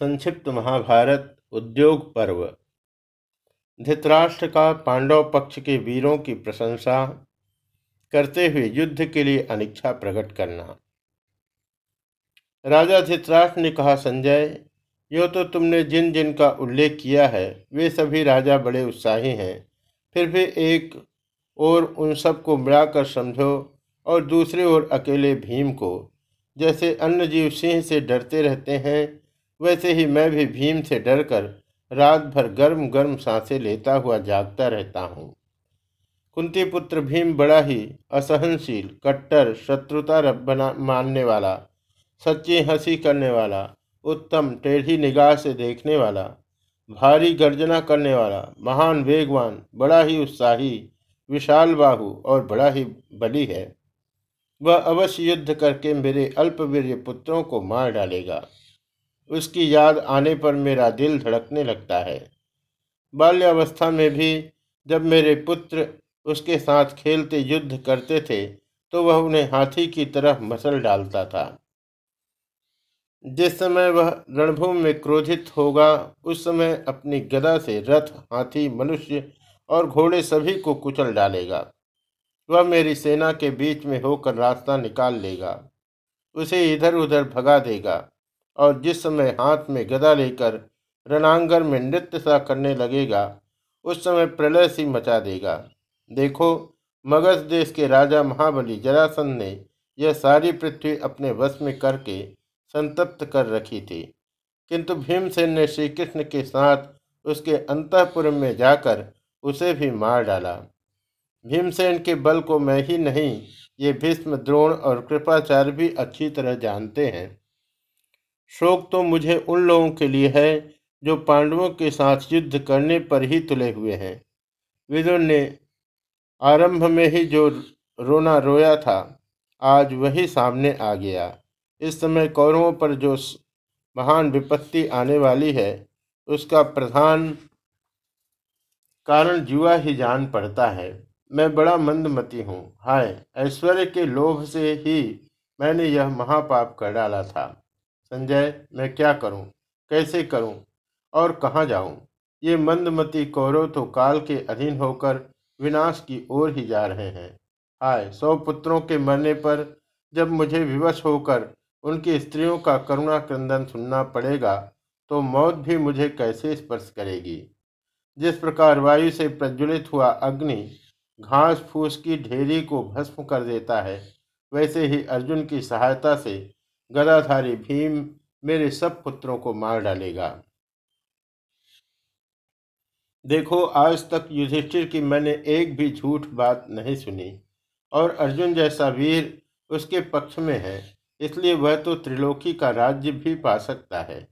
संक्षिप्त महाभारत उद्योग पर्व। धृतराष्ट्र का पांडव पक्ष के वीरों की प्रशंसा करते हुए युद्ध के लिए अनिच्छा प्रकट करना। राजा धृतराष्ट्र ने कहा, संजय, यो तो तुमने जिन जिन का उल्लेख किया है, वे सभी राजा बड़े उत्साही हैं। फिर भी एक और उन सबको मिलाकर समझो और दूसरे ओर अकेले भीम को। जैसे अन्य जीव सिंह से डरते रहते हैं वैसे ही मैं भी भीम से डरकर रात भर गर्म गर्म साँसें लेता हुआ जागता रहता हूँ। कुंती पुत्र भीम बड़ा ही असहनशील, कट्टर, शत्रुता बना मानने वाला, सच्ची हँसी करने वाला, उत्तम टेढ़ी निगाह से देखने वाला, भारी गर्जना करने वाला, महान वेगवान, बड़ा ही उत्साही, विशाल बाहु और बड़ा ही बली है। वह अवश्य युद्ध करके मेरे अल्पवीर पुत्रों को मार डालेगा। उसकी याद आने पर मेरा दिल धड़कने लगता है। बाल्यावस्था में भी जब मेरे पुत्र उसके साथ खेलते, युद्ध करते थे तो वह उन्हें हाथी की तरह मसल डालता था। जिस समय वह रणभूमि में क्रोधित होगा, उस समय अपनी गदा से रथ, हाथी, मनुष्य और घोड़े सभी को कुचल डालेगा। वह मेरी सेना के बीच में होकर रास्ता निकाल लेगा। उसे इधर उधर भगा देगा। और जिस समय हाथ में गदा लेकर रणांगन में नृत्य सा करने लगेगा, उस समय प्रलय सी मचा देगा। देखो, मगध देश के राजा महाबली जरासंध ने यह सारी पृथ्वी अपने वश में करके संतप्त कर रखी थी। किंतु भीमसेन ने श्री कृष्ण के साथ उसके अंतपुर में जाकर उसे भी मार डाला। भीमसेन के बल को मैं ही नहीं, ये भीष्म द्रोण और कृपाचार्य भी अच्छी तरह जानते हैं। शोक तो मुझे उन लोगों के लिए है, जो पांडवों के साथ युद्ध करने पर ही तुले हुए हैं। विदुर ने आरंभ में ही जो रोना रोया था, आज वही सामने आ गया। इस समय कौरवों पर जो महान विपत्ति आने वाली है, उसका प्रधान कारण जुआ ही जान पड़ता है। मैं बड़ा मंदमती हूँ। हाय, ऐश्वर्य के लोभ से ही मैंने यह महापाप कर डाला था। संजय मैं क्या करूँ, कैसे करूँ? और कहाँ जाऊँ? ये मंदमती कौरव तो काल के अधीन होकर विनाश की ओर ही जा रहे हैं। हाय सौ पुत्रों के मरने पर जब मुझे विवश होकर उनकी स्त्रियों का करुणा क्रंदन सुनना पड़ेगा तो मौत भी मुझे कैसे स्पर्श करेगी? जिस प्रकार वायु से प्रज्वलित हुआ अग्नि घास फूस की ढेरी को भस्म कर देता है वैसे ही अर्जुन की सहायता से गदाधारी भीम मेरे सब पुत्रों को मार डालेगा। देखो, आज तक युधिष्ठिर की मैंने एक भी झूठ बात नहीं सुनी, और अर्जुन जैसा वीर उसके पक्ष में है, इसलिए वह तो त्रिलोकी का राज्य भी पा सकता है।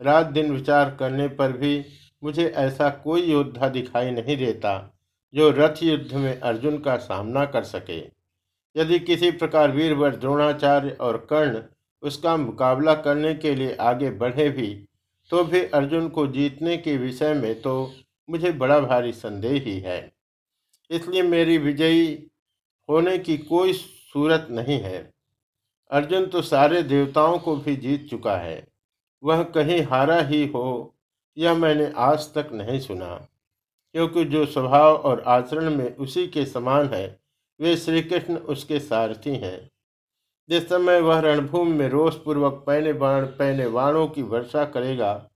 रात दिन विचार करने पर भी मुझे ऐसा कोई योद्धा दिखाई नहीं देता, जो रथ युद्ध में अर्जुन का सामना कर सके। यदि किसी प्रकार वीरवर द्रोणाचार्य और कर्ण उसका मुकाबला करने के लिए आगे बढ़े भी तो भी अर्जुन को जीतने के विषय में तो मुझे बड़ा भारी संदेह ही है। इसलिए मेरी विजयी होने की कोई सूरत नहीं है। अर्जुन तो सारे देवताओं को भी जीत चुका है। वह कहीं हारा ही हो, यह मैंने आज तक नहीं सुना। क्योंकि जो स्वभाव और आचरण में उसी के समान है, वे श्री कृष्ण उसके सारथी हैं। जिस समय वह रणभूमि में रोषपूर्वक पहने बाण पहने बाणों की वर्षा करेगा,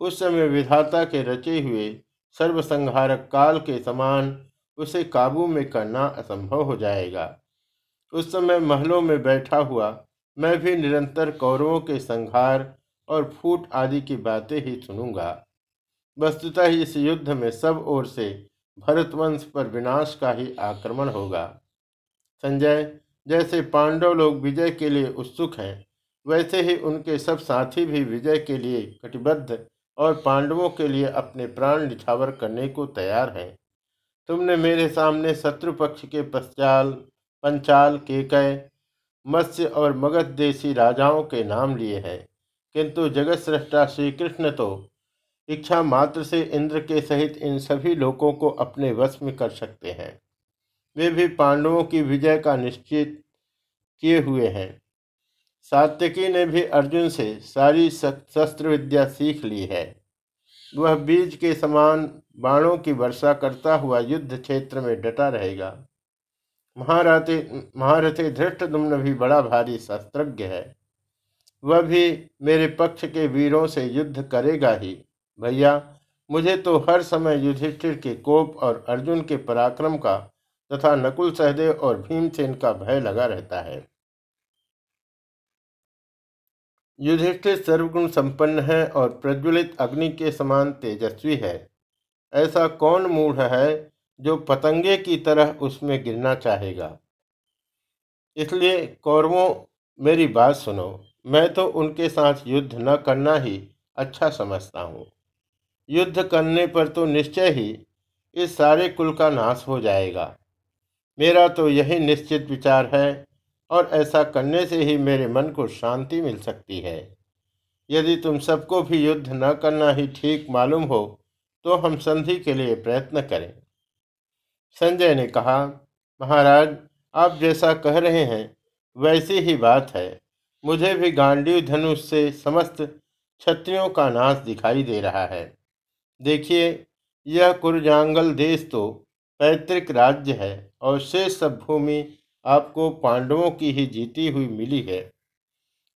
उस समय विधाता के रचे हुए सर्वसंहारक काल के समान उसे काबू में करना असंभव हो जाएगा। उस समय महलों में बैठा हुआ मैं भी निरंतर कौरवों के संहार और फूट आदि की बातें ही सुनूँगा। वस्तुतः इस युद्ध में सब ओर से भरतवंश पर विनाश का ही आक्रमण होगा। संजय जैसे पांडव लोग विजय के लिए उत्सुक हैं, वैसे ही उनके सब साथी भी विजय के लिए कटिबद्ध और पांडवों के लिए अपने प्राण निछावर करने को तैयार हैं। तुमने मेरे सामने शत्रु पक्ष के पश्चाल, पंचाल, केकय, मत्स्य और मगध देशी राजाओं के नाम लिए हैं। किंतु जगत सृष्टा श्री कृष्ण तो इच्छा मात्र से इंद्र के सहित इन सभी लोगों को अपने वश में कर सकते हैं। वे भी पांडवों की विजय का निश्चित किए हुए हैं। सात्यकी ने भी अर्जुन से सारी शस्त्र विद्या सीख ली है। वह बीज के समान बाणों की वर्षा करता हुआ युद्ध क्षेत्र में डटा रहेगा। महारथे, महारथी धृष्टदुम्न भी बड़ा भारी शस्त्रज्ञ है। वह भी मेरे पक्ष के वीरों से युद्ध करेगा ही। भैया, मुझे तो हर समय युधिष्ठिर के कोप और अर्जुन के पराक्रम का तथा नकुल सहदेव और भीमसेन का भय लगा रहता है। युधिष्ठिर सर्वगुण संपन्न है और प्रज्वलित अग्नि के समान तेजस्वी है। ऐसा कौन मूढ़ है जो पतंगे की तरह उसमें गिरना चाहेगा? इसलिए कौरवों, मेरी बात सुनो। मैं तो उनके साथ युद्ध न करना ही अच्छा समझता हूँ। युद्ध करने पर तो निश्चय ही इस सारे कुल का नाश हो जाएगा। मेरा तो यही निश्चित विचार है और ऐसा करने से ही मेरे मन को शांति मिल सकती है। यदि तुम सबको भी युद्ध न करना ही ठीक मालूम हो तो हम संधि के लिए प्रयत्न करें। संजय ने कहा, महाराज, आप जैसा कह रहे हैं, वैसी ही बात है। मुझे भी गांडीव धनुष से समस्त क्षत्रियों का नाश दिखाई दे रहा है। देखिए, यह कुरजांगल देश तो पैतृक राज्य है और शेष सब भूमि आपको पांडवों की ही जीती हुई मिली है।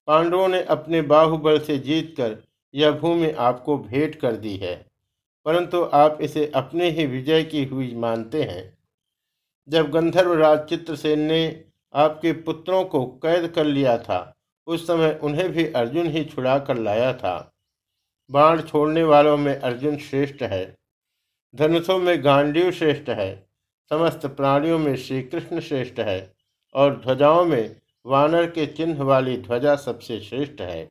पांडवों ने अपने बाहुबल से जीतकर यह भूमि आपको भेंट कर दी है, परंतु आप इसे अपने ही विजय की हुई मानते हैं। जब गंधर्व राज चित्रसेन ने आपके पुत्रों को कैद कर लिया था, उस समय उन्हें भी अर्जुन ही छुड़ा कर लाया था। बाण छोड़ने वालों में अर्जुन श्रेष्ठ है। धनुषों में गांडीव श्रेष्ठ है, समस्त प्राणियों में श्री कृष्ण श्रेष्ठ है और ध्वजाओं में वानर के चिन्ह वाली ध्वजा सबसे श्रेष्ठ है।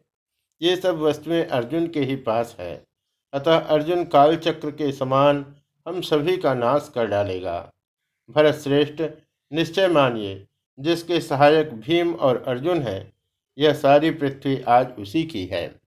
ये सब वस्तुएँ अर्जुन के ही पास है। अतः अर्जुन कालचक्र के समान हम सभी का नाश कर डालेगा। भरत श्रेष्ठ, निश्चय मानिए, जिसके सहायक भीम और अर्जुन है, यह सारी पृथ्वी आज उसी की है।